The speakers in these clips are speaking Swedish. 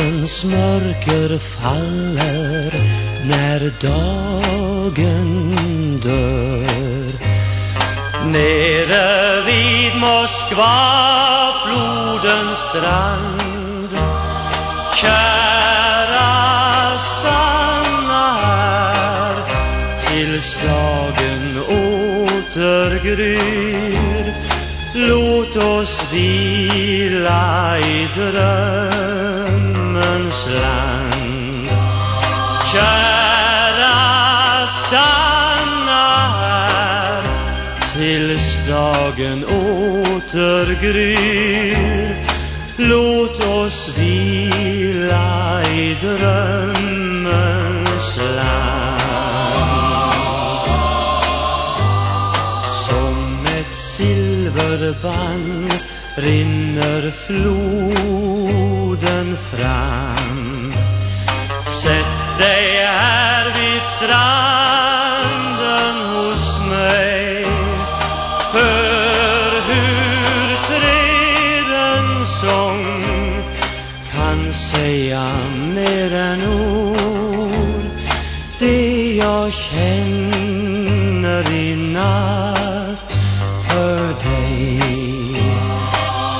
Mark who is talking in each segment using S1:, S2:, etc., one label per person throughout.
S1: Nattens mörker faller när dagen dör. Nere vid Moskva flodens strand. Kära stanna här tills dagen återgryr Låt oss vila i dröm. Tills dagen återgryr. Låt oss vila i drömmens land. Som ett silverband rinner floden säga mer än ord. Det jag känner i natt för dig.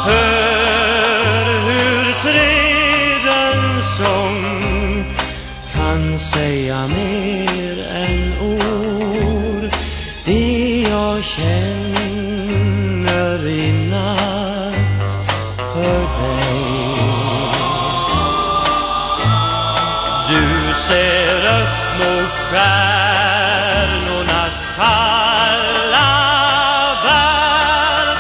S1: Hör hur trädens sång kan säga mer än ord. Det jag känner i natt för dig. Ser upp mot stjärnornas kalla värld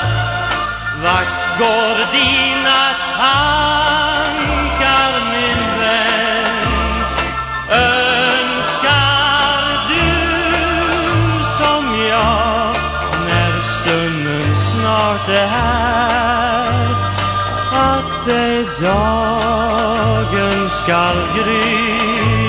S1: Vart går dina tankar min vän? Önskar du som jag när stunden snart är här att det dagen skall gry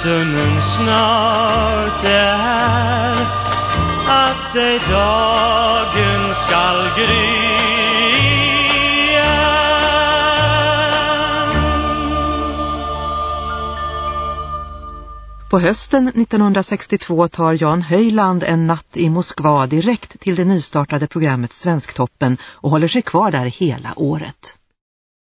S1: stunden snart är här att det dagen skall gry
S2: På hösten 1962 tar Jan Höjland en natt i Moskva direkt till det nystartade programmet Svensktoppen och håller sig kvar där hela året.